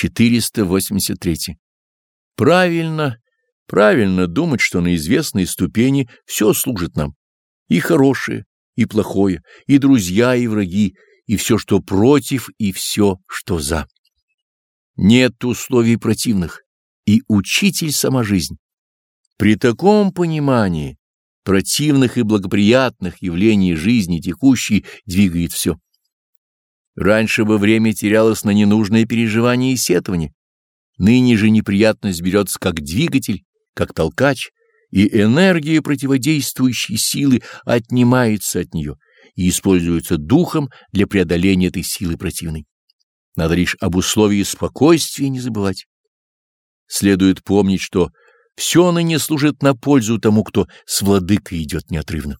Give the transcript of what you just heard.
483. Правильно, правильно думать, что на известной ступени все служит нам. И хорошее, и плохое, и друзья, и враги, и все, что против, и все, что за. Нет условий противных, и учитель сама жизнь. При таком понимании противных и благоприятных явлений жизни текущей двигает все. Раньше бы время терялось на ненужные переживания и сетования. Ныне же неприятность берется как двигатель, как толкач, и энергия противодействующей силы отнимается от нее и используется духом для преодоления этой силы противной. Надо лишь об условии спокойствия не забывать. Следует помнить, что все ныне служит на пользу тому, кто с владыкой идет неотрывно.